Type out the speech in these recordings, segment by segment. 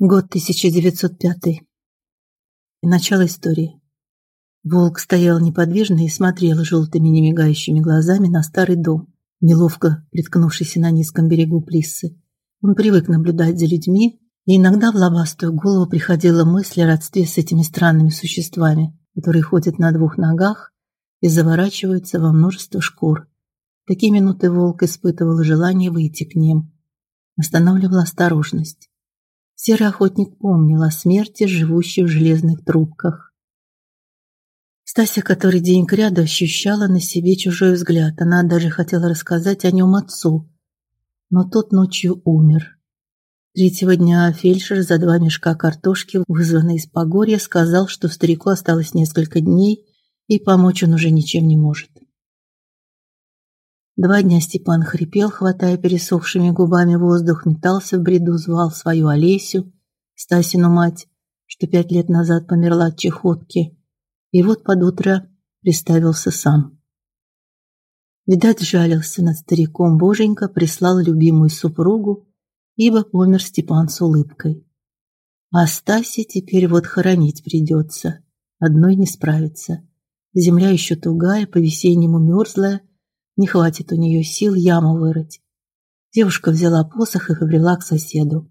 Год 1905. Начало истории. Волк стоял неподвижно и смотрел желтыми немигающими глазами на старый дом, неловко приткнувшийся на низком берегу Плиссы. Он привык наблюдать за людьми, и иногда в лобастую голову приходила мысль о родстве с этими странными существами, которые ходят на двух ногах и заворачиваются во множество шкур. В такие минуты волк испытывал желание выйти к ним. Останавливала осторожность. Серый охотник помнил о смерти, живущей в железных трубках. Стася который день кряду ощущала на себе чужой взгляд. Она даже хотела рассказать о нем отцу, но тот ночью умер. Третьего дня фельдшер за два мешка картошки, вызванный из Погорья, сказал, что старику осталось несколько дней, и помочь он уже ничем не может. Два дня Степан хрипел, хватая пересохшими губами воздух, метался в бреду, звал свою Олесю, Стасину мать, что пять лет назад померла от чехотки. И вот под утро приставился сам. Видать, жалился над стариком Боженька, прислал любимую супругу, ибо помер Степан с улыбкой. А Стасе теперь вот хоронить придется, одной не справиться. Земля еще тугая, по-весеннему мерзлая, не хватит у нее сил яму вырыть. Девушка взяла посох и побрела к соседу.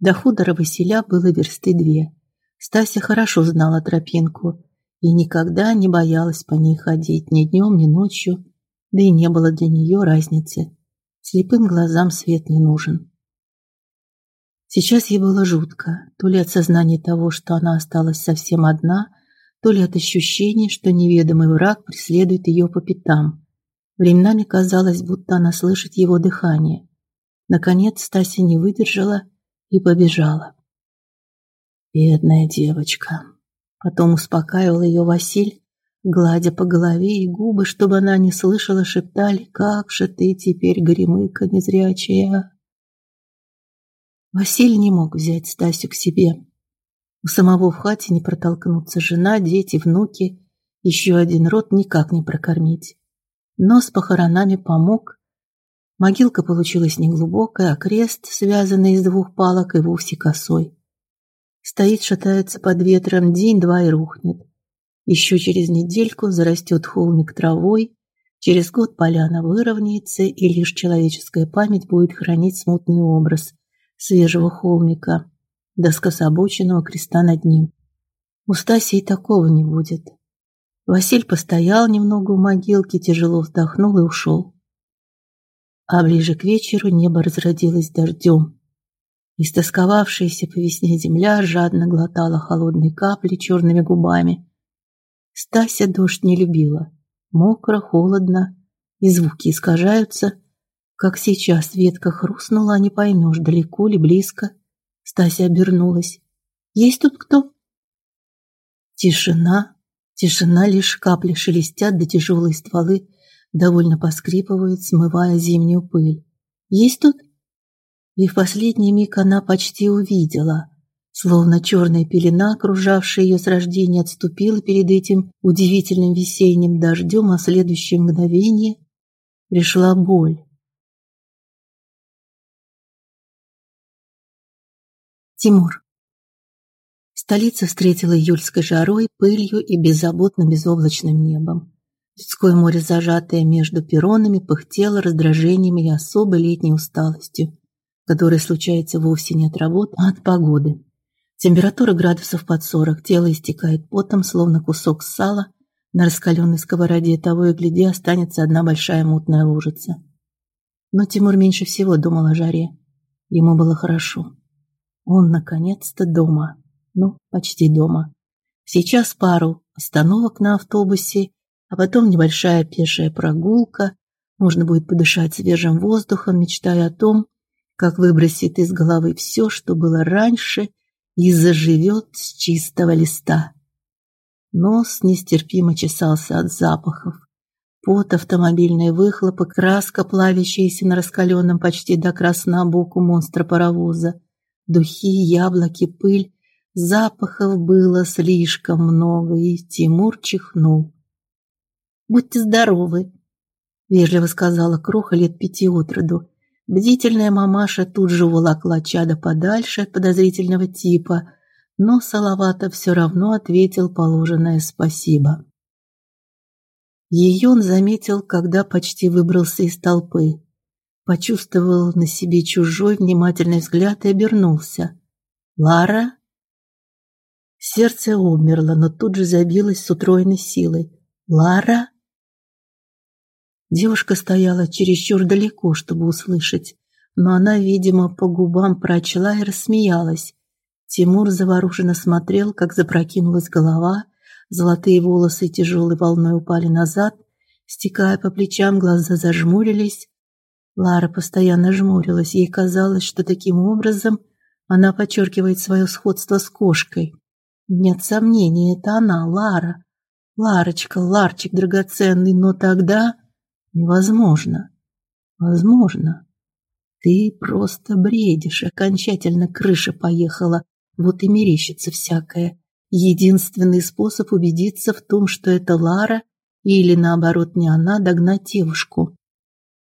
До худора Василя было версты две. Стася хорошо знала тропинку и никогда не боялась по ней ходить ни днем, ни ночью, да и не было для нее разницы. Слепым глазам свет не нужен. Сейчас ей было жутко, то ли от сознания того, что она осталась совсем одна, то ли от ощущения, что неведомый враг преследует ее по пятам. Временами казалось, будто она слышит его дыхание. Наконец Стася не выдержала и побежала. Бедная девочка. Потом успокаивал ее Василь, гладя по голове и губы, чтобы она не слышала, шептали: "Как же ты теперь, горемыка незрячая?" Василий не мог взять Стасю к себе. У самого в хате не протолкнуться жена, дети, внуки, еще один род никак не прокормить но с похоронами помог. Могилка получилась неглубокая, а крест, связанный из двух палок, и вовсе косой. Стоит, шатается под ветром, день-два и рухнет. Еще через недельку зарастет холмик травой, через год поляна выровняется, и лишь человеческая память будет хранить смутный образ свежего холмика, до скособоченного креста над ним. У Стаси и такого не будет. Василь постоял немного у могилки, тяжело вздохнул и ушел. А ближе к вечеру небо разродилось дождем. Истосковавшаяся по весне земля жадно глотала холодные капли черными губами. Стася дождь не любила. Мокро, холодно, и звуки искажаются. Как сейчас ветка хрустнула, а не поймешь, далеко ли, близко. Стася обернулась. «Есть тут кто?» Тишина, Тишина, лишь капли шелестят, да тяжелые стволы довольно поскрипывают, смывая зимнюю пыль. Есть тут? И в последний миг она почти увидела, словно черная пелена, окружавшая ее с рождения, отступила перед этим удивительным весенним дождем, а в следующее мгновение пришла боль. Тимур Столица встретила июльской жарой, пылью и беззаботно безоблачным небом. Людское море, зажатое между перронами, пыхтело раздражениями и особой летней усталостью, которая случается вовсе не от работы, а от погоды. Температура градусов под 40, тело истекает потом, словно кусок сала на раскаленной сковороде, того и гляди останется одна большая мутная лужица. Но Тимур меньше всего думал о жаре. Ему было хорошо. Он наконец-то дома. Ну, почти дома. Сейчас пару остановок на автобусе, а потом небольшая пешая прогулка. Можно будет подышать свежим воздухом, мечтая о том, как выбросит из головы все, что было раньше, и заживет с чистого листа. Нос нестерпимо чесался от запахов. Пот, автомобильные выхлопы, краска, плавящаяся на раскаленном почти до красна боку монстра паровоза, духи, яблоки, пыль Запахов было слишком много, и Тимур чихнул. «Будьте здоровы», — вежливо сказала Кроха лет пяти от роду. Бдительная мамаша тут же уволокла чада подальше от подозрительного типа, но Салавата все равно ответил положенное спасибо. Ее он заметил, когда почти выбрался из толпы. Почувствовал на себе чужой внимательный взгляд и обернулся. «Лара?» Сердце умерло, но тут же забилось с утроенной силой. «Лара?» Девушка стояла чересчур далеко, чтобы услышать, но она, видимо, по губам прочла и рассмеялась. Тимур завороженно смотрел, как запрокинулась голова, золотые волосы тяжелой волной упали назад, стекая по плечам, глаза зажмурились. Лара постоянно жмурилась, ей казалось, что таким образом она подчеркивает свое сходство с кошкой. Нет сомнений, это она, Лара. Ларочка, Ларчик драгоценный, но тогда невозможно. Возможно. Ты просто бредишь, окончательно крыша поехала. Вот и мерещится всякое. Единственный способ убедиться в том, что это Лара или наоборот не она, догнать девушку.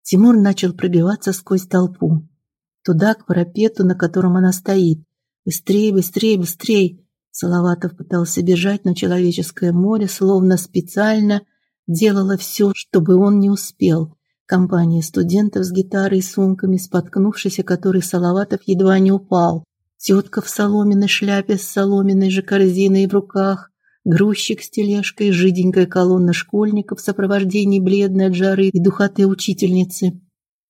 Тимур начал пробиваться сквозь толпу, туда к парапету, на котором она стоит. Быстрее, быстрее, быстрее. Салаватов пытался бежать, но человеческое море словно специально делало все, чтобы он не успел. Компания студентов с гитарой и сумками, споткнувшись о которой Салаватов едва не упал. Тетка в соломенной шляпе с соломенной же корзиной в руках, грузчик с тележкой, жиденькая колонна школьников в сопровождении бледной от жары и духоты учительницы.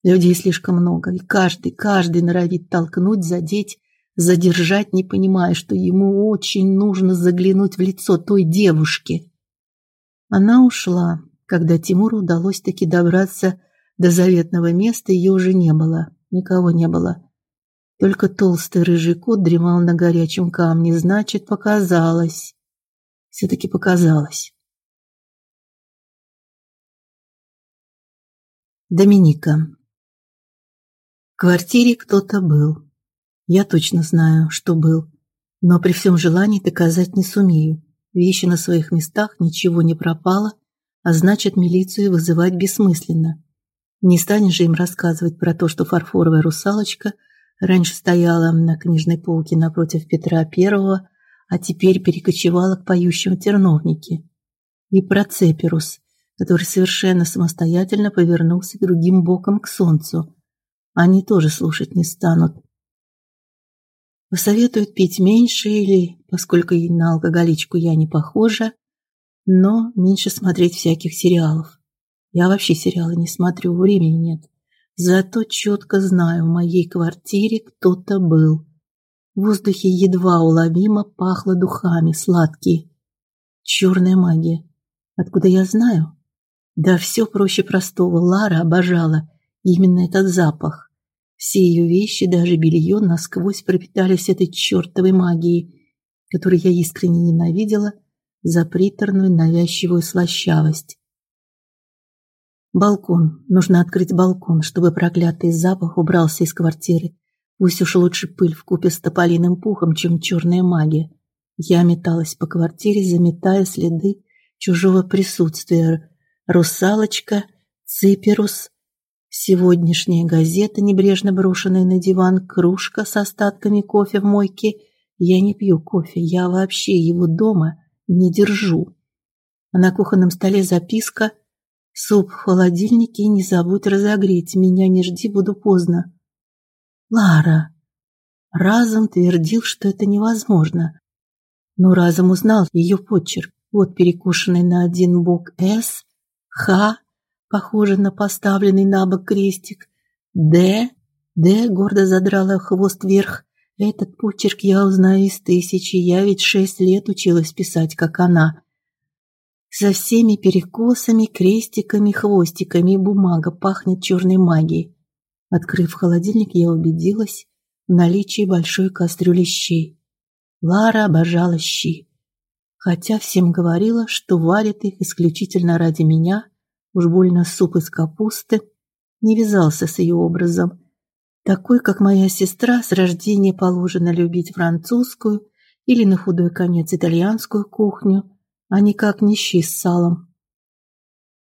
Людей слишком много, и каждый, каждый норовит толкнуть, задеть, задержать, не понимая, что ему очень нужно заглянуть в лицо той девушки. Она ушла, когда Тимуру удалось таки добраться до заветного места, ее уже не было, никого не было. Только толстый рыжий кот дремал на горячем камне, значит, показалось. все таки показалось. Доминика. В квартире кто-то был. Я точно знаю, что был, но при всем желании доказать не сумею. Вещи на своих местах, ничего не пропало, а значит, милицию вызывать бессмысленно. Не станешь же им рассказывать про то, что фарфоровая русалочка раньше стояла на книжной полке напротив Петра Первого, а теперь перекочевала к поющему терновнике. И про Цепирус, который совершенно самостоятельно повернулся другим боком к солнцу. Они тоже слушать не станут. Посоветуют пить меньше или, поскольку на алкоголичку я не похожа, но меньше смотреть всяких сериалов. Я вообще сериалы не смотрю, времени нет. Зато четко знаю, в моей квартире кто-то был. В воздухе едва уловимо пахло духами, сладкие. Черная магия. Откуда я знаю? Да все проще простого. Лара обожала именно этот запах. Все ее вещи, даже белье, насквозь пропитались этой чертовой магией, которую я искренне ненавидела за приторную навязчивую слащавость. Балкон. Нужно открыть балкон, чтобы проклятый запах убрался из квартиры. Пусть уж лучше пыль вкупе с тополиным пухом, чем черная магия. Я металась по квартире, заметая следы чужого присутствия. Русалочка, Циперус, Сегодняшняя газета, небрежно брошенная на диван, кружка с остатками кофе в мойке. Я не пью кофе, я вообще его дома не держу. А на кухонном столе записка «Суп в холодильнике, не забудь разогреть, меня не жди, буду поздно». Лара. Разом твердил, что это невозможно. Но разом узнал ее почерк. Вот перекушенный на один бок «С», «Х», похоже на поставленный на бок крестик. Д, Д гордо задрала хвост вверх. Этот почерк я узнаю из тысячи, я ведь шесть лет училась писать, как она. Со всеми перекосами, крестиками, хвостиками бумага пахнет черной магией. Открыв холодильник, я убедилась в наличии большой кастрюли щей. Лара обожала щи, хотя всем говорила, что варит их исключительно ради меня Уж больно суп из капусты не вязался с ее образом, такой, как моя сестра с рождения положено любить французскую или на худой конец итальянскую кухню, а никак не щи с салом.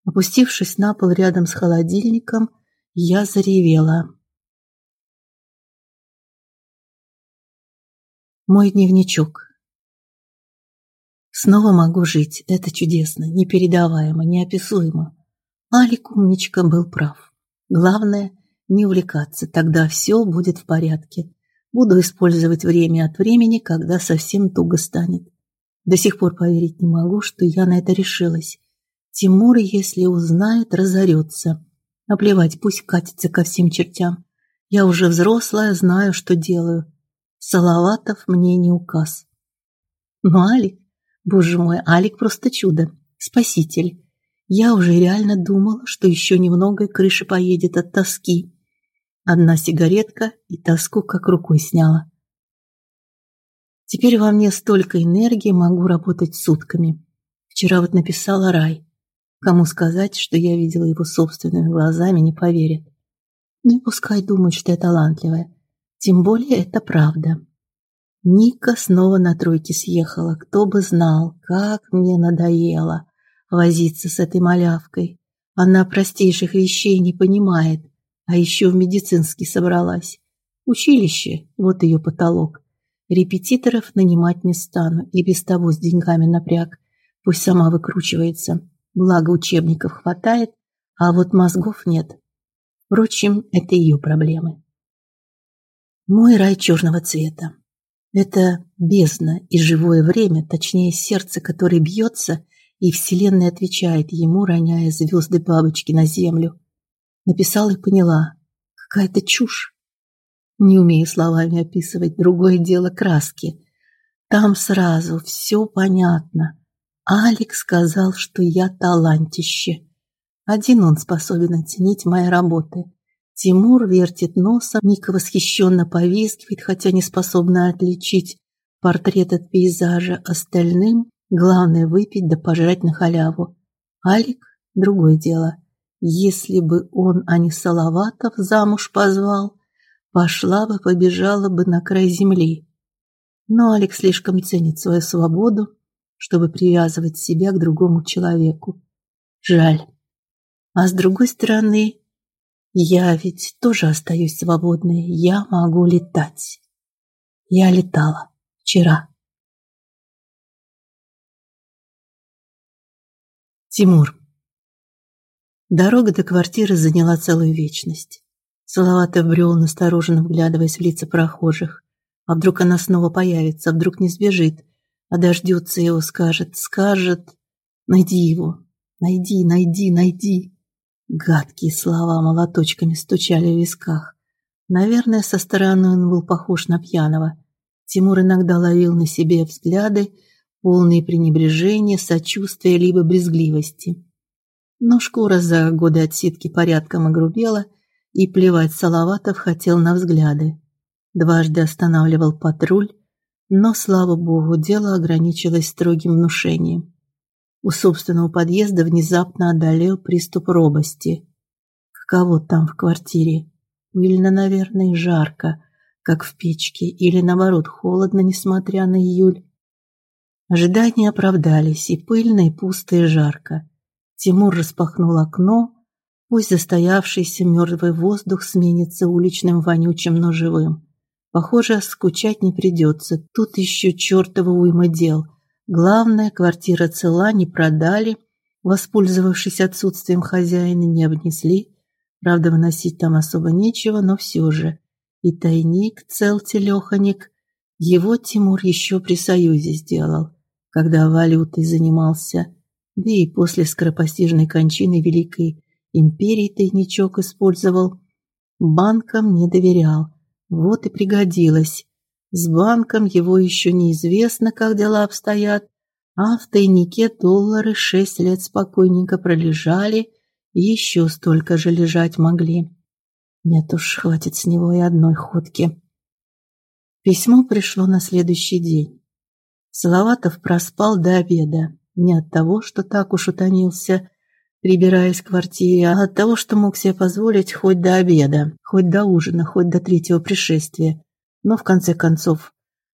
Опустившись на пол рядом с холодильником, я заревела. Мой дневничок. Снова могу жить. Это чудесно, непередаваемо, неописуемо. Алик умничка был прав. Главное не увлекаться, тогда все будет в порядке. Буду использовать время от времени, когда совсем туго станет. До сих пор поверить не могу, что я на это решилась. Тимур, если узнает, разорется. Наплевать, пусть катится ко всем чертям. Я уже взрослая, знаю, что делаю. Салаватов мне не указ. Но Алик, боже мой, Алик просто чудо, спаситель. Я уже реально думала, что еще немного и крыша поедет от тоски. Одна сигаретка и тоску как рукой сняла. Теперь во мне столько энергии, могу работать сутками. Вчера вот написала Рай. Кому сказать, что я видела его собственными глазами, не поверят. Ну и пускай думают, что я талантливая. Тем более это правда. Ника снова на тройке съехала. Кто бы знал, как мне надоело возиться с этой малявкой. Она простейших вещей не понимает, а еще в медицинский собралась. Училище, вот ее потолок. Репетиторов нанимать не стану, и без того с деньгами напряг. Пусть сама выкручивается. Благо учебников хватает, а вот мозгов нет. Впрочем, это ее проблемы. Мой рай черного цвета. Это бездна и живое время, точнее сердце, которое бьется, и Вселенная отвечает ему, роняя звезды бабочки на землю. Написала и поняла. Какая-то чушь. Не умею словами описывать, другое дело краски. Там сразу все понятно. Алекс сказал, что я талантище. Один он способен оценить мои работы. Тимур вертит носом, Ника восхищенно повизгивает, хотя не способна отличить портрет от пейзажа. Остальным главное выпить да пожрать на халяву. Алик другое дело. Если бы он, а не Салаватов, замуж позвал, пошла бы, побежала бы на край земли. Но Алик слишком ценит свою свободу, чтобы привязывать себя к другому человеку. Жаль. А с другой стороны, я ведь тоже остаюсь свободной. Я могу летать. Я летала вчера. Тимур. Дорога до квартиры заняла целую вечность. Салаватов брел настороженно вглядываясь в лица прохожих. А вдруг она снова появится, а вдруг не сбежит, а дождется его, скажет, скажет: "Найди его. Найди, найди, найди". Гадкие слова молоточками стучали в висках. Наверное, со стороны он был похож на пьяного. Тимур иногда ловил на себе взгляды, полные пренебрежения, сочувствия либо брезгливости. Но шкура за годы отсидки порядком огрубела, и плевать Салаватов хотел на взгляды. Дважды останавливал патруль, но, слава богу, дело ограничилось строгим внушением. У собственного подъезда внезапно одолел приступ робости. Каково там в квартире? Пыльно, наверное, жарко, как в печке, или наоборот, холодно, несмотря на июль. Ожидания оправдались, и пыльно, и пусто, и жарко. Тимур распахнул окно, пусть застоявшийся мертвый воздух сменится уличным вонючим, но живым. Похоже, скучать не придется. Тут еще чертова уйма дел – Главное, квартира цела, не продали, воспользовавшись отсутствием хозяина, не обнесли. Правда, выносить там особо нечего, но все же. И тайник цел телеханик. Его Тимур еще при Союзе сделал, когда валютой занимался. Да и после скоропостижной кончины Великой империи тайничок использовал. Банкам не доверял. Вот и пригодилось. С банком его еще неизвестно, как дела обстоят, а в тайнике доллары шесть лет спокойненько пролежали и еще столько же лежать могли. Нет уж, хватит с него и одной ходки. Письмо пришло на следующий день. Салаватов проспал до обеда. Не от того, что так уж утомился, прибираясь в квартире, а от того, что мог себе позволить хоть до обеда, хоть до ужина, хоть до третьего пришествия. Но в конце концов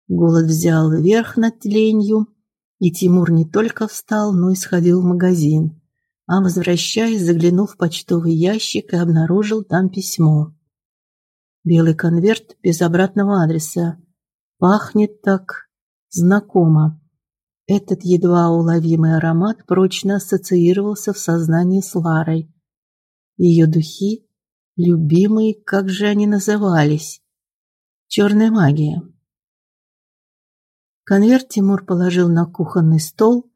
голод взял верх над ленью, и Тимур не только встал, но и сходил в магазин. А возвращаясь, заглянул в почтовый ящик и обнаружил там письмо. Белый конверт без обратного адреса. Пахнет так знакомо. Этот едва уловимый аромат прочно ассоциировался в сознании с Ларой. Ее духи, любимые, как же они назывались? Черная магия. Конверт Тимур положил на кухонный стол.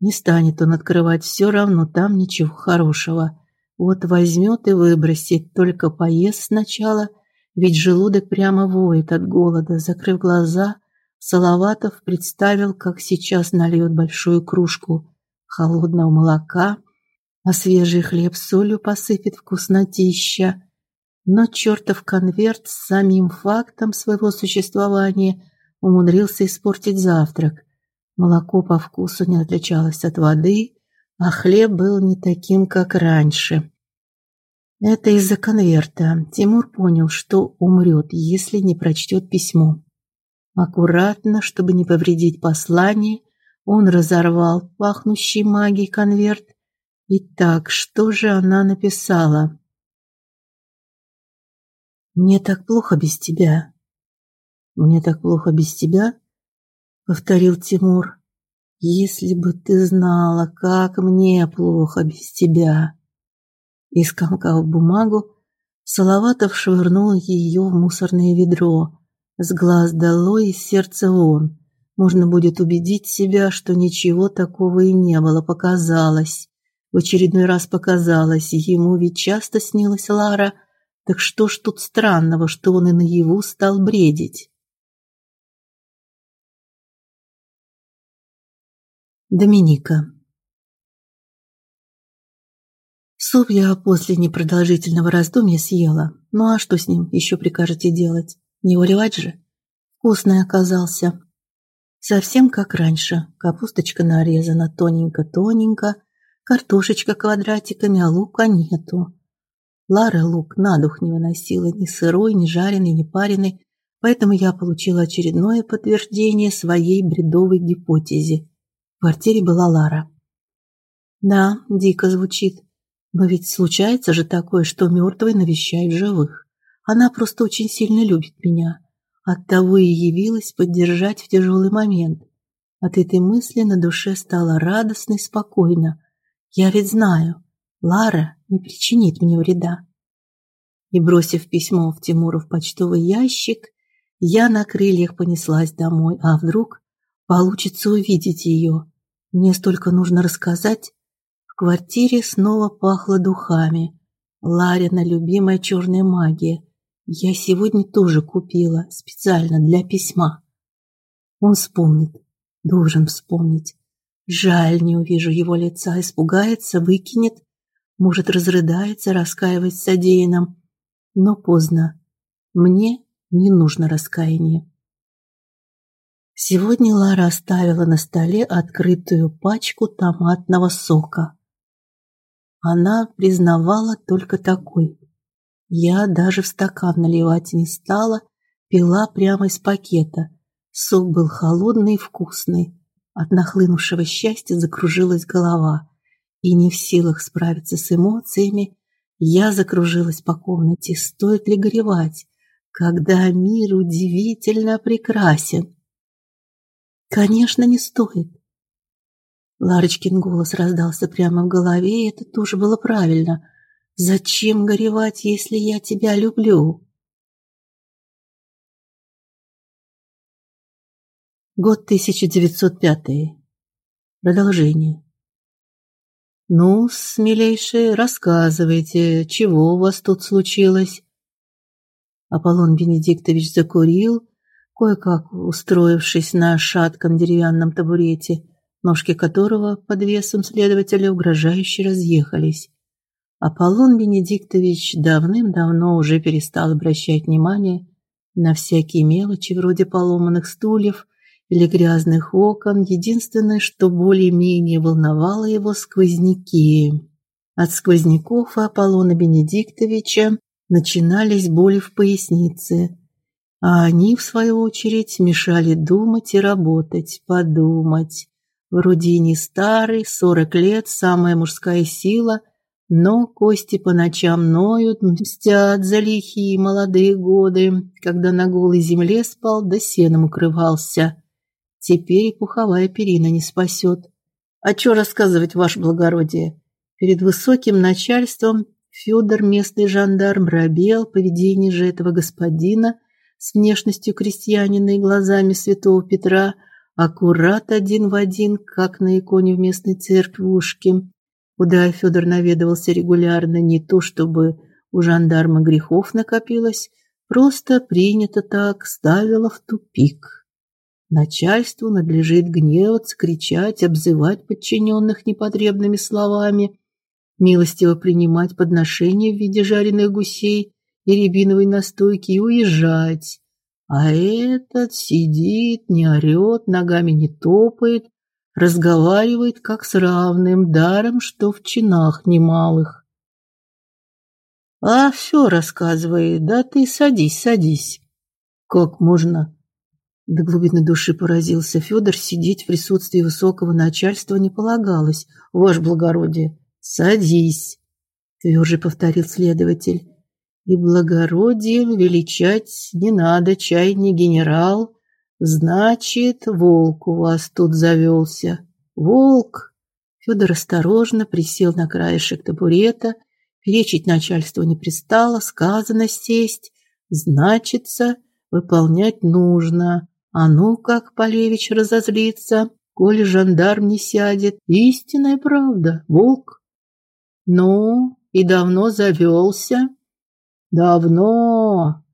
Не станет он открывать, все равно там ничего хорошего. Вот возьмет и выбросит, только поест сначала, ведь желудок прямо воет от голода. Закрыв глаза, Салаватов представил, как сейчас нальет большую кружку холодного молока, а свежий хлеб с солью посыпет вкуснотища. Но чертов конверт с самим фактом своего существования умудрился испортить завтрак. Молоко по вкусу не отличалось от воды, а хлеб был не таким, как раньше. Это из-за конверта. Тимур понял, что умрет, если не прочтет письмо. Аккуратно, чтобы не повредить послание, он разорвал пахнущий магией конверт. Итак, что же она написала? Мне так плохо без тебя. Мне так плохо без тебя, повторил Тимур. Если бы ты знала, как мне плохо без тебя. И скомкав бумагу, Салаватов швырнул ее в мусорное ведро. С глаз долой и сердца вон. Можно будет убедить себя, что ничего такого и не было, показалось. В очередной раз показалось, ему ведь часто снилась Лара. Так что ж тут странного, что он и наяву стал бредить? Доминика Суп я после непродолжительного раздумья съела. Ну а что с ним еще прикажете делать? Не выливать же? Вкусный оказался. Совсем как раньше. Капусточка нарезана тоненько-тоненько, картошечка квадратиками, а лука нету. Лара лук на дух не выносила ни сырой, ни жареный, ни пареный, поэтому я получила очередное подтверждение своей бредовой гипотезе. В квартире была Лара. Да, дико звучит. Но ведь случается же такое, что мертвые навещают живых. Она просто очень сильно любит меня. Оттого и явилась поддержать в тяжелый момент. От этой мысли на душе стало радостно и спокойно. Я ведь знаю, Лара не причинит мне вреда. И бросив письмо в Тимуров почтовый ящик, я на крыльях понеслась домой, а вдруг получится увидеть ее. Мне столько нужно рассказать. В квартире снова пахло духами. Ларина любимая черная магия. Я сегодня тоже купила специально для письма. Он вспомнит, должен вспомнить. Жаль, не увижу его лица, испугается, выкинет, может, разрыдается, раскаиваясь в. Но поздно. Мне не нужно раскаяние. Сегодня Лара оставила на столе открытую пачку томатного сока. Она признавала только такой. Я даже в стакан наливать не стала, пила прямо из пакета. Сок был холодный и вкусный. От нахлынувшего счастья закружилась голова, и не в силах справиться с эмоциями, я закружилась по комнате. Стоит ли горевать, когда мир удивительно прекрасен? Конечно, не стоит. Ларочкин голос раздался прямо в голове, и это тоже было правильно. Зачем горевать, если я тебя люблю? Год 1905. Продолжение. Ну, смелейшие, рассказывайте, чего у вас тут случилось? Аполлон Бенедиктович закурил, кое-как устроившись на шатком деревянном табурете, ножки которого под весом следователя угрожающе разъехались. Аполлон Бенедиктович давным-давно уже перестал обращать внимание на всякие мелочи вроде поломанных стульев или грязных окон. Единственное, что более-менее волновало его сквозняки. От сквозняков Аполлона Бенедиктовича начинались боли в пояснице, а они, в свою очередь, мешали думать и работать, подумать. Вроде и не старый, сорок лет, самая мужская сила, Но кости по ночам ноют, мстят за лихие молодые годы, когда на голой земле спал да сеном укрывался. Теперь и пуховая перина не спасет. А что рассказывать, ваше благородие? Перед высоким начальством Федор, местный жандарм, робел поведение же этого господина с внешностью крестьянина и глазами святого Петра, аккурат один в один, как на иконе в местной церквушке куда Федор наведывался регулярно, не то чтобы у жандарма грехов накопилось, просто принято так, ставило в тупик. Начальству надлежит гневаться, кричать, обзывать подчиненных непотребными словами, милостиво принимать подношения в виде жареных гусей и рябиновой настойки и уезжать. А этот сидит, не орет, ногами не топает, разговаривает как с равным, даром, что в чинах немалых. А все рассказывает, да ты садись, садись. Как можно? До глубины души поразился Федор, сидеть в присутствии высокого начальства не полагалось. Ваше благородие, садись, тверже повторил следователь. И благородием величать не надо, чай не генерал, Значит, волк у вас тут завелся. Волк. Федор осторожно присел на краешек табурета, перечить начальству не пристало, сказано сесть, значится, выполнять нужно. А ну как Полевич разозлится, коли жандарм не сядет. Истинная правда, волк. Ну, и давно завелся? Давно.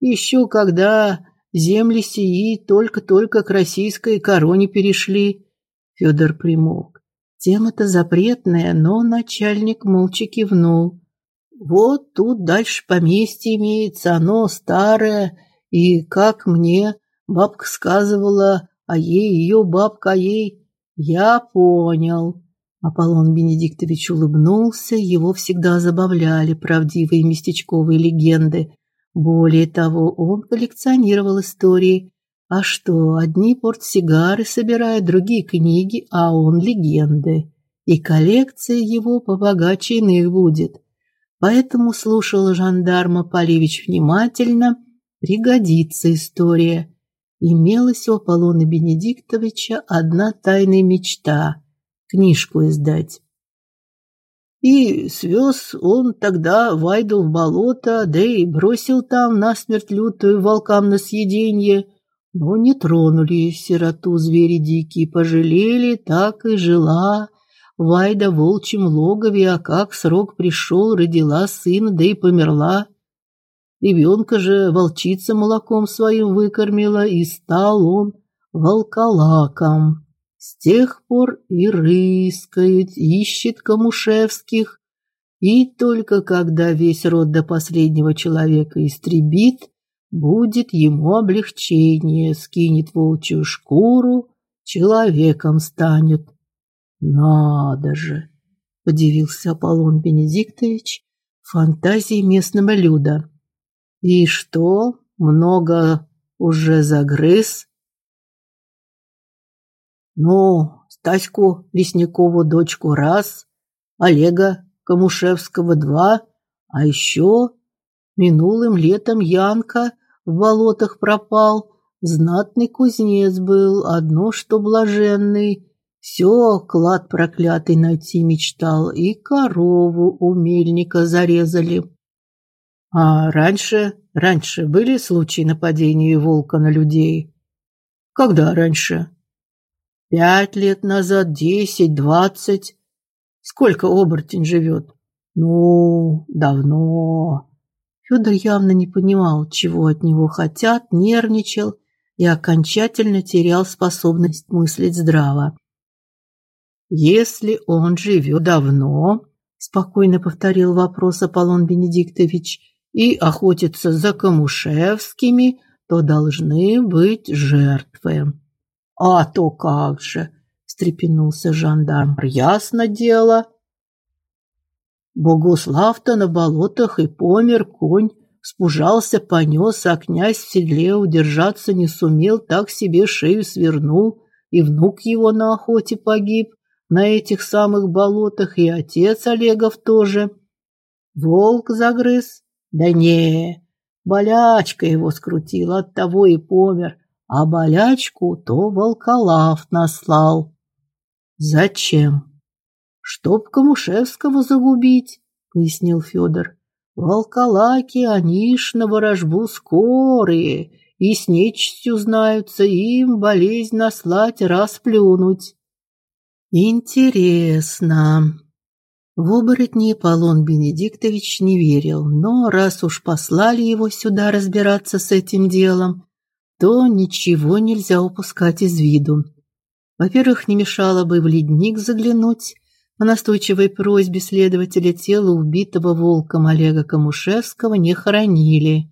Еще когда Земли сии только-только к российской короне перешли. Федор примолк. Тема-то запретная, но начальник молча кивнул. Вот тут дальше поместье имеется, оно старое, и как мне бабка сказывала, а ей ее бабка, а ей... Я понял. Аполлон Бенедиктович улыбнулся, его всегда забавляли правдивые местечковые легенды. Более того, он коллекционировал истории. А что, одни портсигары собирают, другие книги, а он легенды. И коллекция его побогаче иных будет. Поэтому слушал жандарма Полевич внимательно. Пригодится история. Имелась у Аполлона Бенедиктовича одна тайная мечта книжку издать. И свез он тогда Вайду в болото, да и бросил там насмерть лютую волкам на съеденье. Но не тронули сироту звери дикие, пожалели, так и жила. Вайда в волчьем логове, а как срок пришел, родила сына, да и померла. Ребенка же волчица молоком своим выкормила, и стал он волколаком. С тех пор и рыскает, ищет Камушевских, и только когда весь род до последнего человека истребит, будет ему облегчение, скинет волчью шкуру, человеком станет. Надо же, удивился Аполлон Бенедиктович фантазии местного люда. И что, много уже загрыз? Ну, Стаську Лесникову дочку раз, Олега Камушевского два, а еще минулым летом Янка в болотах пропал, знатный кузнец был, одно что блаженный. Все клад проклятый найти мечтал, и корову у мельника зарезали. А раньше, раньше были случаи нападения волка на людей? Когда раньше? Пять лет назад, десять, двадцать. Сколько оборотень живет? Ну, давно. Федор явно не понимал, чего от него хотят, нервничал и окончательно терял способность мыслить здраво. Если он живет давно, спокойно повторил вопрос Аполлон Бенедиктович, и охотится за Камушевскими, то должны быть жертвы. А то как же, встрепенулся жандарм. Ясно дело. Богуслав-то на болотах и помер, конь спужался, понес, а князь в седле удержаться не сумел, так себе шею свернул, и внук его на охоте погиб, на этих самых болотах и отец Олегов тоже. Волк загрыз? Да не, болячка его скрутила, от того и помер, а болячку то волколав наслал. Зачем? Чтоб Камушевского загубить, пояснил Федор. Волколаки, они ж на ворожбу скорые, и с нечистью знаются, им болезнь наслать, расплюнуть. Интересно. В оборотни Полон Бенедиктович не верил, но раз уж послали его сюда разбираться с этим делом, то ничего нельзя упускать из виду. Во-первых, не мешало бы в ледник заглянуть, по настойчивой просьбе следователя тело убитого волком Олега Камушевского не хоронили.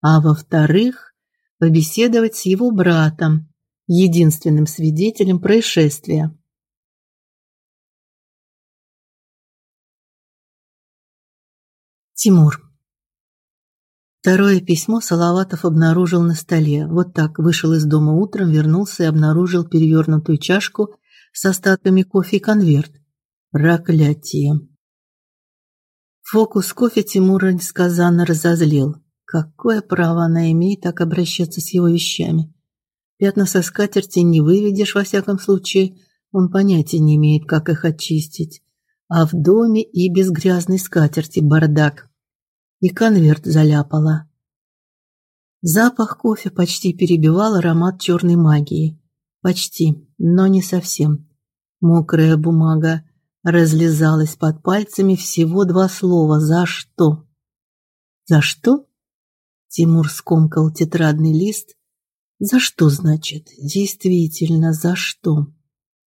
А во-вторых, побеседовать с его братом, единственным свидетелем происшествия. Тимур. Второе письмо Салаватов обнаружил на столе. Вот так вышел из дома утром, вернулся и обнаружил перевернутую чашку с остатками кофе и конверт. Проклятие. Фокус кофе Тимура несказанно разозлил. Какое право она имеет так обращаться с его вещами? Пятна со скатерти не выведешь во всяком случае, он понятия не имеет, как их очистить. А в доме и без грязной скатерти бардак. И конверт заляпала. Запах кофе почти перебивал аромат черной магии. Почти, но не совсем. Мокрая бумага разлезалось под пальцами всего два слова «За что?». «За что?» Тимур скомкал тетрадный лист. «За что, значит? Действительно, за что?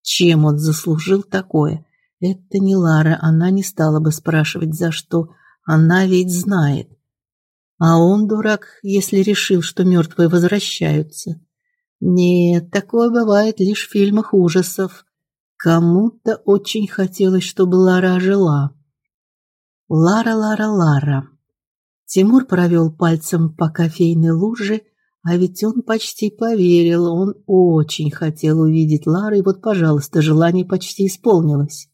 Чем он заслужил такое? Это не Лара, она не стала бы спрашивать, за что. Она ведь знает. А он, дурак, если решил, что мертвые возвращаются. Нет, такое бывает лишь в фильмах ужасов. Кому-то очень хотелось, чтобы Лара жила. Лара, Лара, Лара. Тимур провел пальцем по кофейной луже, а ведь он почти поверил, он очень хотел увидеть Лару, и вот, пожалуйста, желание почти исполнилось.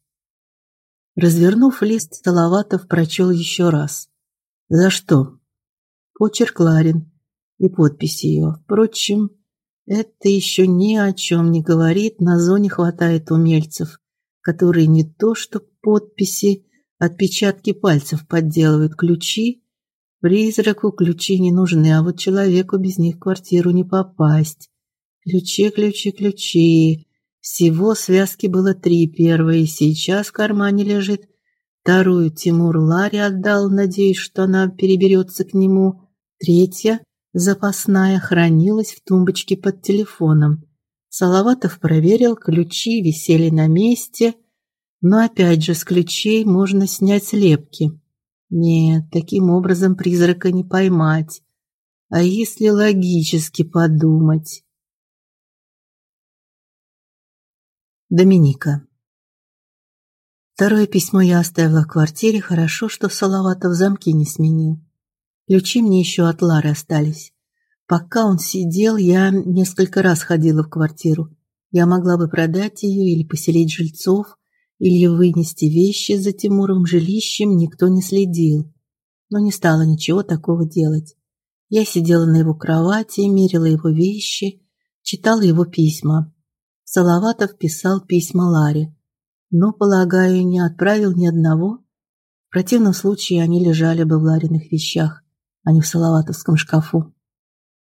Развернув лист, Столоватов прочел еще раз. За что? Почерк Ларин и подпись ее. Впрочем, это еще ни о чем не говорит, на зоне хватает умельцев, которые не то что подписи, отпечатки пальцев подделывают ключи. Призраку ключи не нужны, а вот человеку без них в квартиру не попасть. Ключи, ключи, ключи. Всего связки было три, первая сейчас в кармане лежит, вторую Тимур Ларе отдал, надеясь, что она переберется к нему, третья Запасная хранилась в тумбочке под телефоном. Салаватов проверил, ключи висели на месте, но опять же с ключей можно снять слепки. Нет, таким образом призрака не поймать. А если логически подумать? Доминика. Второе письмо я оставила в квартире, хорошо, что Салаватов замки не сменил. Ключи мне еще от Лары остались. Пока он сидел, я несколько раз ходила в квартиру. Я могла бы продать ее или поселить жильцов, или вынести вещи за Тимуровым жилищем, никто не следил. Но не стала ничего такого делать. Я сидела на его кровати, мерила его вещи, читала его письма. Салаватов писал письма Ларе, но, полагаю, не отправил ни одного. В противном случае они лежали бы в Лариных вещах а не в Салаватовском шкафу.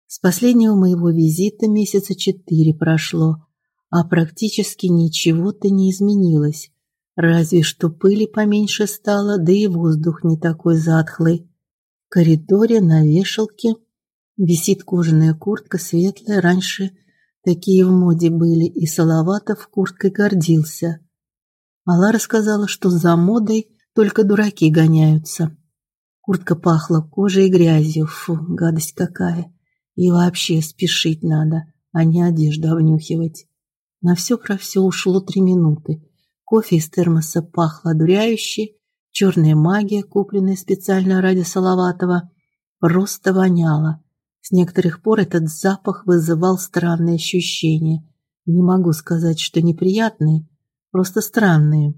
С последнего моего визита месяца четыре прошло, а практически ничего-то не изменилось. Разве что пыли поменьше стало, да и воздух не такой затхлый. В коридоре на вешалке висит кожаная куртка светлая, раньше такие в моде были, и Салаватов курткой гордился. Алла рассказала, что за модой только дураки гоняются. Куртка пахла кожей и грязью. Фу, гадость какая. И вообще спешить надо, а не одежду обнюхивать. На все про все ушло три минуты. Кофе из термоса пахло одуряюще, черная магия, купленная специально ради Салаватова, просто воняла. С некоторых пор этот запах вызывал странные ощущения. Не могу сказать, что неприятные, просто странные.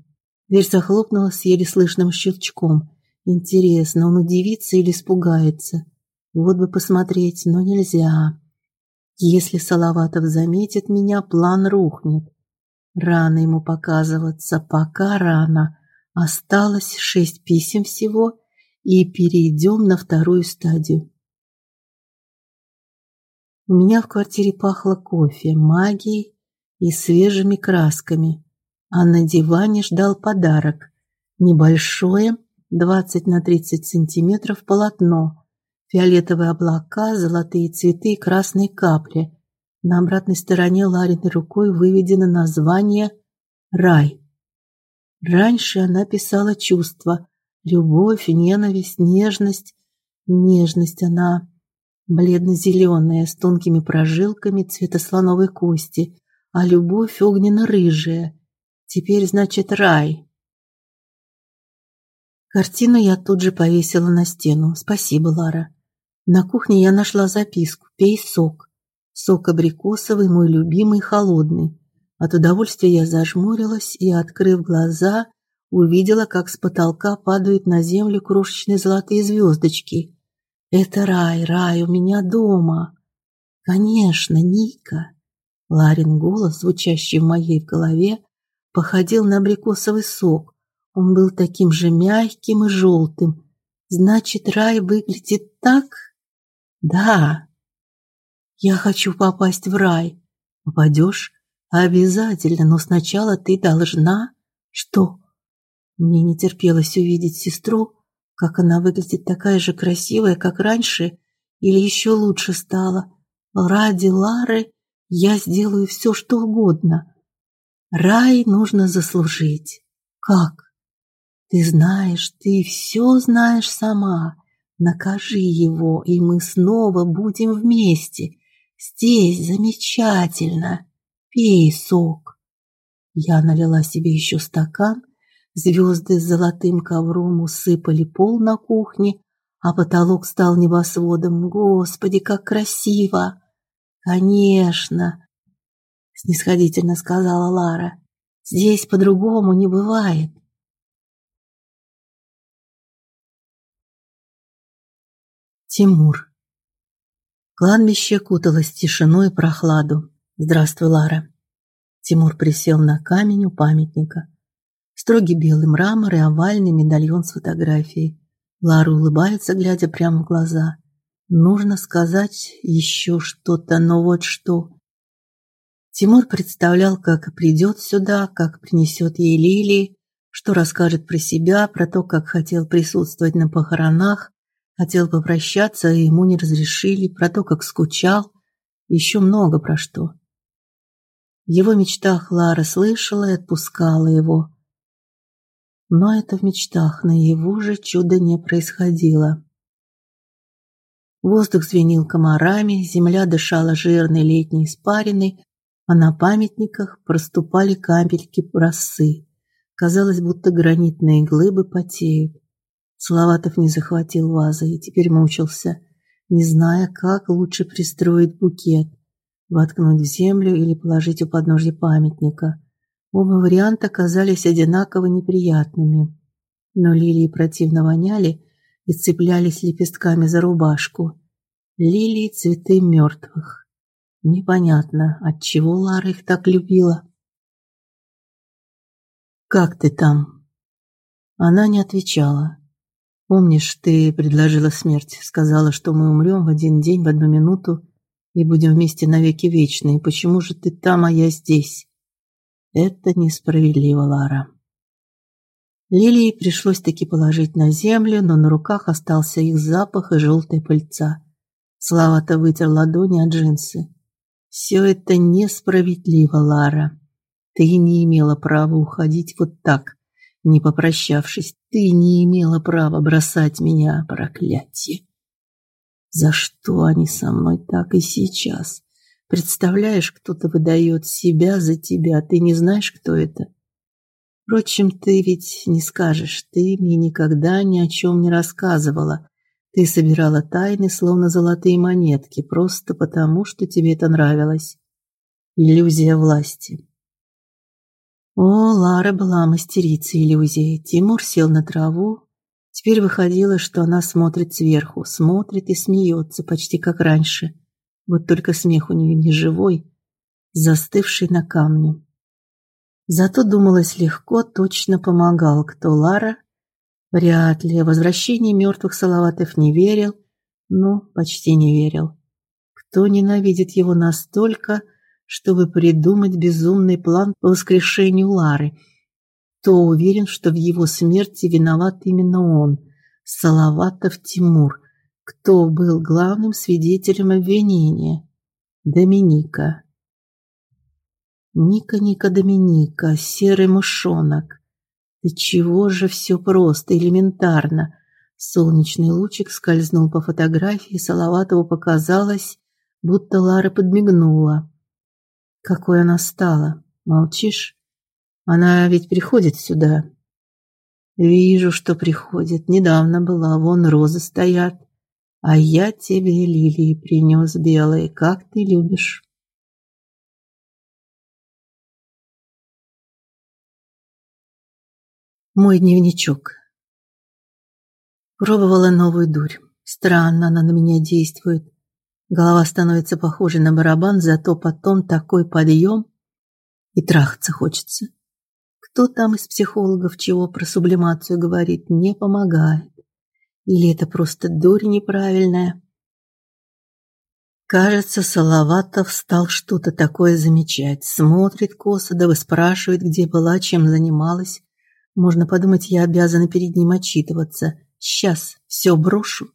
Дверь захлопнулась с еле слышным щелчком. Интересно, он удивится или испугается? Вот бы посмотреть, но нельзя. Если Салаватов заметит меня, план рухнет. Рано ему показываться, пока рано. Осталось шесть писем всего, и перейдем на вторую стадию. У меня в квартире пахло кофе, магией и свежими красками, а на диване ждал подарок небольшое 20 на 30 сантиметров полотно, фиолетовые облака, золотые цветы и красные капли. На обратной стороне Лариной рукой выведено название «Рай». Раньше она писала чувства: любовь, ненависть, нежность. Нежность она бледно-зеленая, с тонкими прожилками цвета слоновой кости, а любовь огненно-рыжая. Теперь, значит, рай. Картину я тут же повесила на стену. Спасибо, Лара. На кухне я нашла записку: "Пей сок. Сок абрикосовый, мой любимый, холодный". От удовольствия я зажмурилась и, открыв глаза, увидела, как с потолка падают на землю крошечные золотые звездочки. Это рай, рай у меня дома. Конечно, Ника. Ларин голос, звучащий в моей голове, походил на абрикосовый сок. Он был таким же мягким и желтым. Значит, рай выглядит так? Да. Я хочу попасть в рай. Попадешь? Обязательно, но сначала ты должна что? Мне не терпелось увидеть сестру, как она выглядит такая же красивая, как раньше, или еще лучше стала. Ради Лары я сделаю все, что угодно. Рай нужно заслужить. Как? Ты знаешь, ты все знаешь сама. Накажи его, и мы снова будем вместе. Здесь замечательно. Пей сок. Я налила себе еще стакан. Звезды с золотым ковром усыпали пол на кухне, а потолок стал небосводом. Господи, как красиво! Конечно, снисходительно сказала Лара. Здесь по-другому не бывает. Тимур. Кладбище куталось в тишину и прохладу. Здравствуй, Лара. Тимур присел на камень у памятника. Строгий белый мрамор и овальный медальон с фотографией. Лара улыбается, глядя прямо в глаза. Нужно сказать еще что-то, но вот что. Тимур представлял, как придет сюда, как принесет ей лилии, что расскажет про себя, про то, как хотел присутствовать на похоронах, хотел попрощаться, и ему не разрешили, про то, как скучал, еще много про что. В его мечтах Лара слышала и отпускала его. Но это в мечтах, на его же чудо не происходило. Воздух звенел комарами, земля дышала жирной летней испариной, а на памятниках проступали капельки росы. Казалось, будто гранитные глыбы потеют. Салаватов не захватил вазы и теперь мучился, не зная, как лучше пристроить букет, воткнуть в землю или положить у подножья памятника. Оба варианта казались одинаково неприятными, но лилии противно воняли и цеплялись лепестками за рубашку. Лилии цветы мертвых. Непонятно, от чего Лара их так любила. Как ты там? Она не отвечала. Помнишь, ты предложила смерть, сказала, что мы умрем в один день в одну минуту и будем вместе навеки вечные. Почему же ты там, а я здесь? Это несправедливо, Лара. Лилии пришлось таки положить на землю, но на руках остался их запах и желтая пыльца. Слава-то вытер ладони от джинсы. Все это несправедливо, Лара. Ты не имела права уходить вот так, не попрощавшись. Ты не имела права бросать меня, проклятие. За что они со мной так и сейчас? Представляешь, кто-то выдает себя за тебя, ты не знаешь, кто это? Впрочем, ты ведь не скажешь, ты мне никогда ни о чем не рассказывала. Ты собирала тайны, словно золотые монетки, просто потому, что тебе это нравилось. Иллюзия власти. О, Лара была мастерицей иллюзий. Тимур сел на траву. Теперь выходило, что она смотрит сверху, смотрит и смеется, почти как раньше. Вот только смех у нее не живой, застывший на камне. Зато думалось легко, точно помогал. Кто Лара? Вряд ли. Возвращение мертвых Салаватов не верил. Ну, почти не верил. Кто ненавидит его настолько, чтобы придумать безумный план по воскрешению Лары? Кто уверен, что в его смерти виноват именно он, Салаватов Тимур? Кто был главным свидетелем обвинения? Доминика. Ника, Ника, Доминика, серый мышонок. Да чего же все просто, элементарно. Солнечный лучик скользнул по фотографии, Салаватову показалось, будто Лара подмигнула. Какой она стала? Молчишь? Она ведь приходит сюда. Вижу, что приходит. Недавно была, вон розы стоят. А я тебе лилии принес белые, как ты любишь. Мой дневничок. Пробовала новую дурь. Странно она на меня действует. Голова становится похожей на барабан, зато потом такой подъем и трахаться хочется. Кто там из психологов чего про сублимацию говорит, не помогает. Или это просто дурь неправильная? Кажется, Салаватов стал что-то такое замечать. Смотрит косо, да выспрашивает, где была, чем занималась. Можно подумать, я обязана перед ним отчитываться. Сейчас все брошу.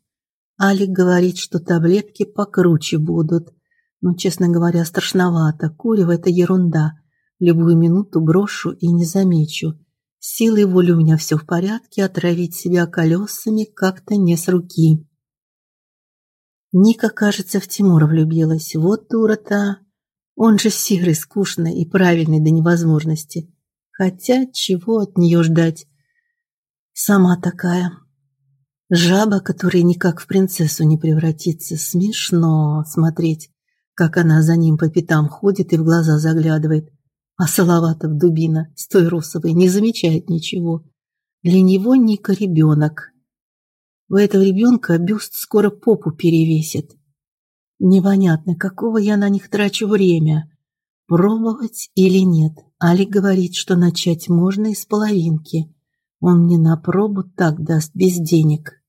Алик говорит, что таблетки покруче будут. Но, честно говоря, страшновато. Курево – это ерунда. Любую минуту брошу и не замечу. Силой воли у меня все в порядке, отравить себя колесами как-то не с руки. Ника, кажется, в Тимура влюбилась. Вот дура-то. Он же серый, скучный и правильный до невозможности. Хотя чего от нее ждать? Сама такая. Жаба, которая никак в принцессу не превратится. Смешно смотреть, как она за ним по пятам ходит и в глаза заглядывает. А Салаватов дубина с той русовой не замечает ничего. Для него Ника ребенок. У этого ребенка бюст скоро попу перевесит. Непонятно, какого я на них трачу время. Пробовать или нет? Али говорит, что начать можно из половинки. Он мне на пробу так даст без денег.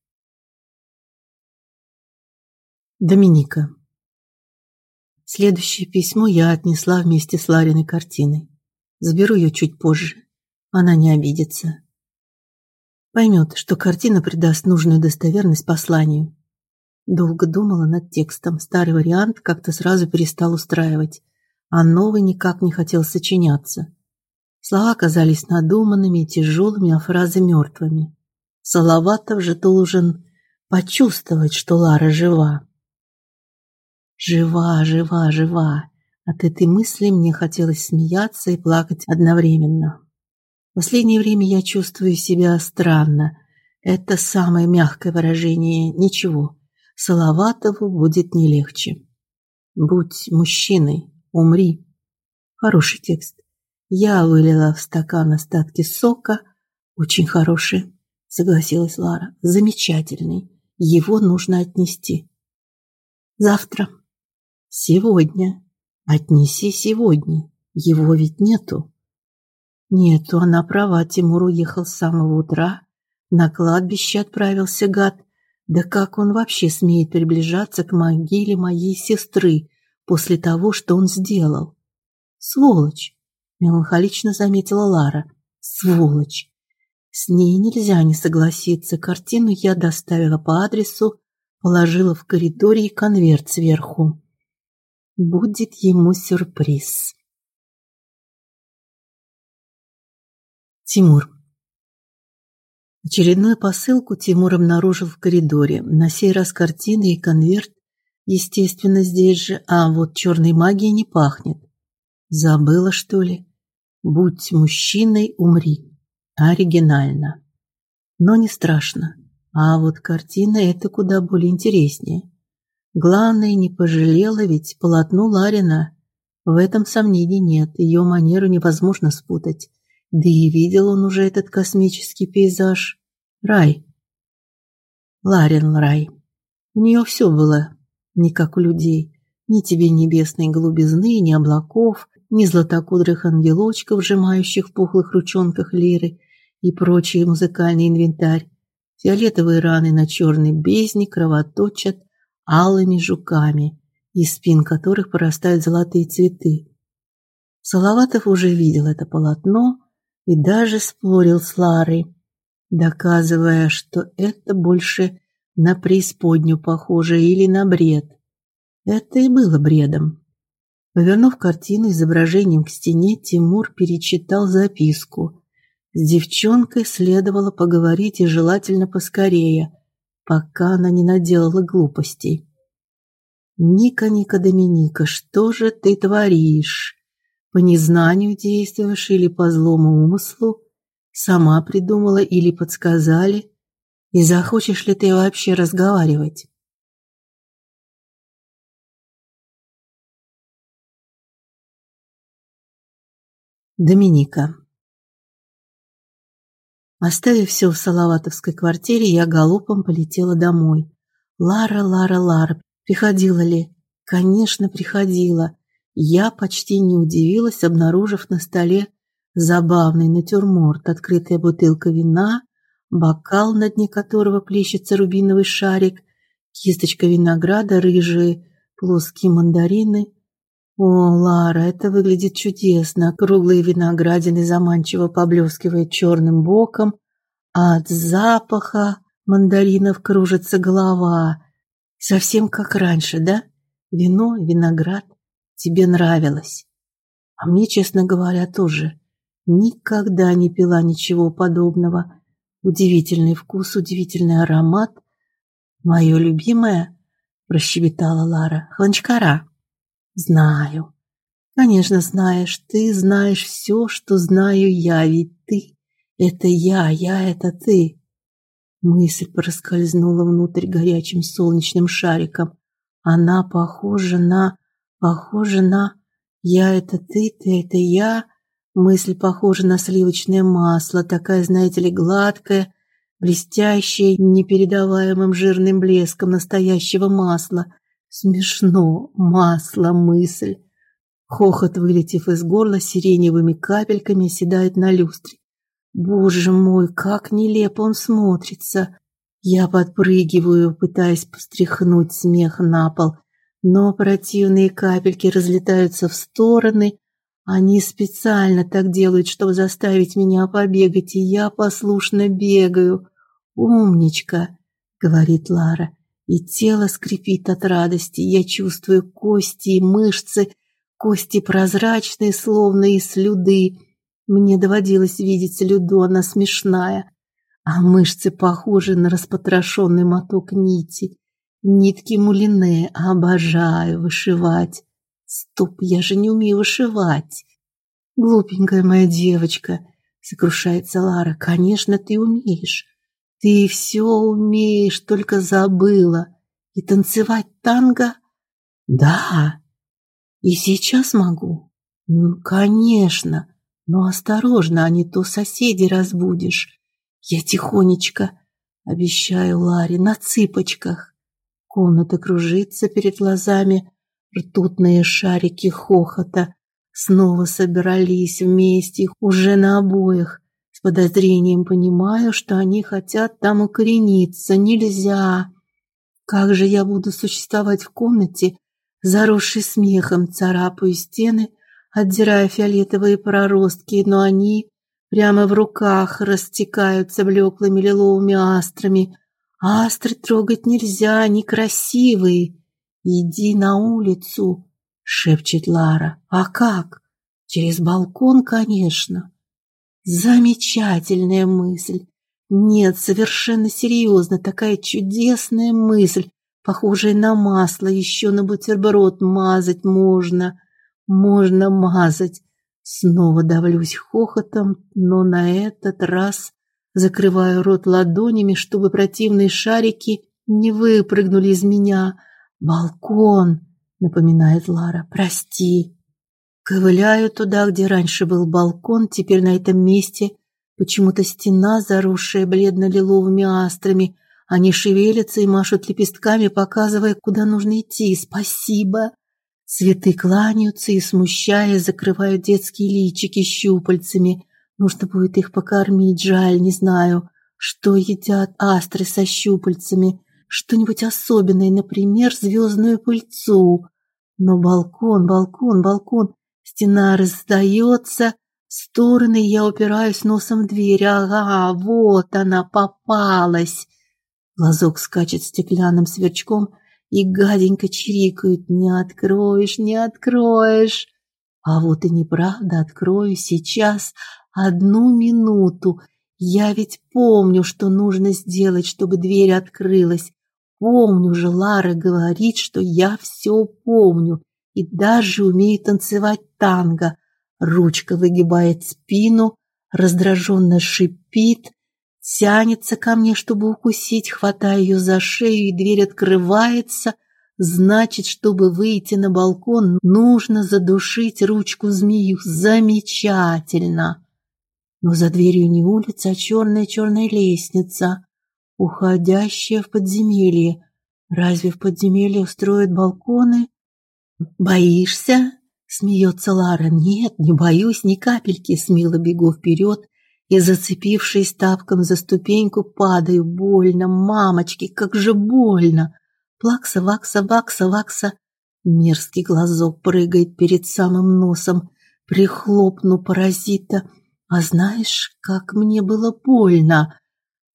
Доминика. Следующее письмо я отнесла вместе с Лариной картиной. Заберу ее чуть позже. Она не обидится. Поймет, что картина придаст нужную достоверность посланию. Долго думала над текстом. Старый вариант как-то сразу перестал устраивать а новый никак не хотел сочиняться. Слова казались надуманными и тяжелыми, а фразы мертвыми. Салаватов же должен почувствовать, что Лара жива. Жива, жива, жива. От этой мысли мне хотелось смеяться и плакать одновременно. В последнее время я чувствую себя странно. Это самое мягкое выражение ничего. Салаватову будет не легче. Будь мужчиной, Умри. Хороший текст. Я вылила в стакан остатки сока. Очень хороший, согласилась Лара. Замечательный. Его нужно отнести. Завтра. Сегодня. Отнеси сегодня. Его ведь нету. Нету, она права. Тимур уехал с самого утра. На кладбище отправился гад. Да как он вообще смеет приближаться к могиле моей сестры? после того, что он сделал. Сволочь, меланхолично заметила Лара. Сволочь. С ней нельзя не согласиться. Картину я доставила по адресу, положила в коридоре и конверт сверху. Будет ему сюрприз. Тимур. Очередную посылку Тимур обнаружил в коридоре. На сей раз картины и конверт Естественно, здесь же, а вот черной магией не пахнет. Забыла, что ли? Будь мужчиной, умри. Оригинально. Но не страшно. А вот картина это куда более интереснее. Главное, не пожалела ведь полотно Ларина. В этом сомнений нет, ее манеру невозможно спутать. Да и видел он уже этот космический пейзаж. Рай. Ларин рай. У нее все было не как у людей. Ни тебе небесной голубизны, ни облаков, ни златокудрых ангелочков, сжимающих в пухлых ручонках лиры и прочий музыкальный инвентарь. Фиолетовые раны на черной бездне кровоточат алыми жуками, из спин которых порастают золотые цветы. Салаватов уже видел это полотно и даже спорил с Ларой, доказывая, что это больше на преисподнюю похоже или на бред. Это и было бредом. Повернув картину изображением к стене, Тимур перечитал записку. С девчонкой следовало поговорить и желательно поскорее, пока она не наделала глупостей. Ника, Ника, Доминика, что же ты творишь? По незнанию действуешь или по злому умыслу? Сама придумала или подсказали? И захочешь ли ты вообще разговаривать? Доминика. Оставив все в Салаватовской квартире, я галопом полетела домой. Лара, Лара, Лара, приходила ли? Конечно, приходила. Я почти не удивилась, обнаружив на столе забавный натюрморт, открытая бутылка вина, бокал, на дне которого плещется рубиновый шарик, кисточка винограда, рыжие плоские мандарины – о, Лара, это выглядит чудесно. Круглые виноградины заманчиво поблескивают черным боком, а от запаха мандаринов кружится голова. Совсем как раньше, да? Вино, виноград. Тебе нравилось. А мне, честно говоря, тоже. Никогда не пила ничего подобного. Удивительный вкус, удивительный аромат. Мое любимое, прощебетала Лара, хланчкара. Знаю. Конечно, знаешь, ты знаешь все, что знаю я, ведь ты это я, я это ты. Мысль проскользнула внутрь горячим солнечным шариком. Она похожа на похожа на я это ты, ты это я. Мысль похожа на сливочное масло, такая, знаете ли, гладкая, блестящая, непередаваемым жирным блеском настоящего масла. Смешно, масло, мысль. Хохот, вылетев из горла сиреневыми капельками, седает на люстре. Боже мой, как нелепо он смотрится. Я подпрыгиваю, пытаясь постряхнуть смех на пол, но противные капельки разлетаются в стороны. Они специально так делают, чтобы заставить меня побегать, и я послушно бегаю. Умничка, говорит Лара и тело скрипит от радости. Я чувствую кости и мышцы, кости прозрачные, словно из слюды. Мне доводилось видеть слюду, она смешная, а мышцы похожи на распотрошенный моток нити. Нитки мулине, обожаю вышивать. Стоп, я же не умею вышивать. Глупенькая моя девочка, сокрушается Лара. Конечно, ты умеешь. Ты все умеешь, только забыла. И танцевать танго? Да. И сейчас могу. Ну, конечно. Но осторожно, а не то соседей разбудишь. Я тихонечко обещаю Ларе на цыпочках. Комната кружится перед глазами, ртутные шарики хохота снова собрались вместе, уже на обоих. С подозрением понимаю, что они хотят там укорениться. Нельзя. Как же я буду существовать в комнате, заросшей смехом, царапаю стены, отдирая фиолетовые проростки, но они прямо в руках растекаются блеклыми лиловыми астрами. Астры трогать нельзя, они красивые. Иди на улицу, шепчет Лара. А как? Через балкон, конечно. Замечательная мысль. Нет, совершенно серьезно, такая чудесная мысль, похожая на масло, еще на бутерброд мазать можно. Можно мазать. Снова давлюсь хохотом, но на этот раз закрываю рот ладонями, чтобы противные шарики не выпрыгнули из меня. Балкон, напоминает Лара. Прости. Ковыляю туда, где раньше был балкон, теперь на этом месте почему-то стена, заросшая бледно-лиловыми астрами. Они шевелятся и машут лепестками, показывая, куда нужно идти. Спасибо. Цветы кланяются и, смущая, закрывают детские личики щупальцами. Нужно будет их покормить, жаль, не знаю, что едят астры со щупальцами. Что-нибудь особенное, например, звездную пыльцу. Но балкон, балкон, балкон. Стена раздается в стороны, я упираюсь носом в дверь. Ага, вот она попалась. Глазок скачет стеклянным сверчком и гаденько чирикает: "Не откроешь, не откроешь". А вот и неправда, открою сейчас одну минуту. Я ведь помню, что нужно сделать, чтобы дверь открылась. Помню же, Лара говорит, что я все помню и даже умею танцевать танго. Ручка выгибает спину, раздраженно шипит, тянется ко мне, чтобы укусить, хватаю ее за шею, и дверь открывается. Значит, чтобы выйти на балкон, нужно задушить ручку змею. Замечательно. Но за дверью не улица, а черная-черная лестница, уходящая в подземелье. Разве в подземелье устроят балконы? Боишься? Смеется Лара. Нет, не боюсь ни капельки. Смело бегу вперед и, зацепившись тапком за ступеньку, падаю. Больно, мамочки, как же больно. Плакса, вакса, вакса, вакса. Мерзкий глазок прыгает перед самым носом. Прихлопну паразита. А знаешь, как мне было больно?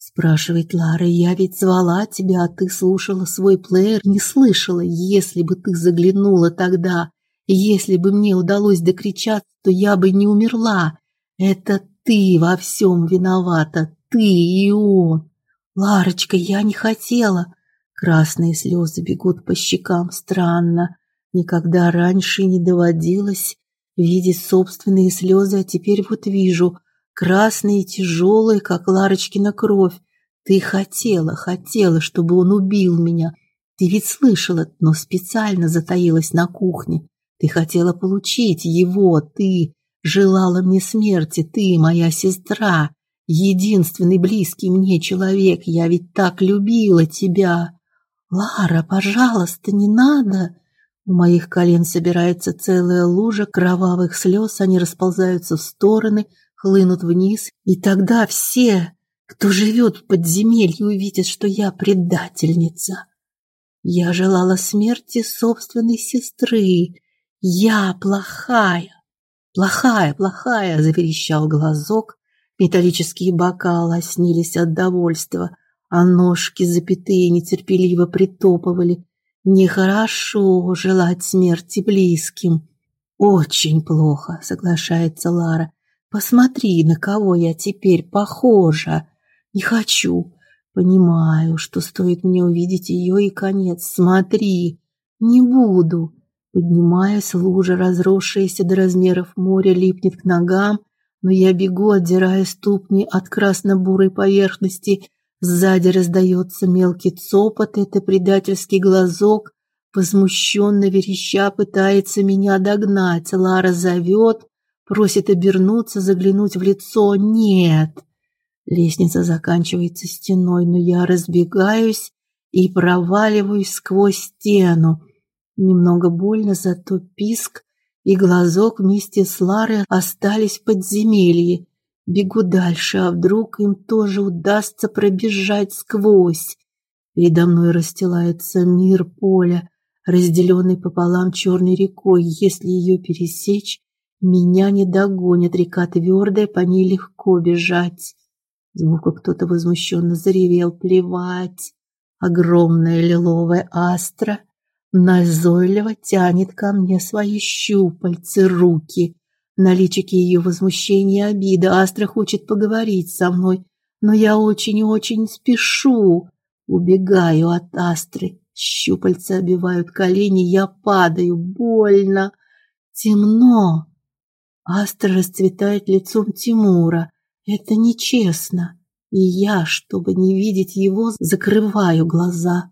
Спрашивает Лара. Я ведь звала тебя, а ты слушала свой плеер, не слышала. Если бы ты заглянула тогда, если бы мне удалось докричаться, то я бы не умерла. Это ты во всем виновата, ты и он. Ларочка, я не хотела. Красные слезы бегут по щекам странно. Никогда раньше не доводилось видеть собственные слезы, а теперь вот вижу красные и тяжелые, как Ларочкина кровь. Ты хотела, хотела, чтобы он убил меня. Ты ведь слышала, но специально затаилась на кухне. Ты хотела получить его, ты желала мне смерти, ты моя сестра, единственный близкий мне человек. Я ведь так любила тебя. Лара, пожалуйста, не надо. У моих колен собирается целая лужа кровавых слез, они расползаются в стороны, хлынут вниз, и тогда все, кто живет в подземелье, увидят, что я предательница. Я желала смерти собственной сестры, я плохая, плохая, плохая, заверещал глазок. Металлические бока лоснились от довольства, а ножки запятые нетерпеливо притопывали. Нехорошо желать смерти близким. Очень плохо, соглашается Лара. Посмотри, на кого я теперь похожа. Не хочу. Понимаю, что стоит мне увидеть ее и конец. Смотри, не буду. Поднимаясь, лужа, разросшаяся до размеров моря, липнет к ногам, но я бегу, отдирая ступни от красно-бурой поверхности. Сзади раздается мелкий цопот, это предательский глазок, возмущенно вереща пытается меня догнать. Лара зовет, просит обернуться, заглянуть в лицо. Нет. Лестница заканчивается стеной, но я разбегаюсь и проваливаюсь сквозь стену. Немного больно, зато писк и глазок вместе с Ларой остались в подземелье. Бегу дальше, а вдруг им тоже удастся пробежать сквозь. Передо мной расстилается мир поля, разделенный пополам черной рекой. Если ее пересечь, меня не догонит. Река твердая, по ней легко бежать. Звука кто-то возмущенно заревел. Плевать. Огромная лиловая астра назойливо тянет ко мне свои щупальцы, руки. На личике ее возмущение и обида. Астра хочет поговорить со мной, но я очень и очень спешу. Убегаю от Астры. Щупальца обивают колени, я падаю. Больно. Темно. Астра расцветает лицом Тимура. Это нечестно. И я, чтобы не видеть его, закрываю глаза.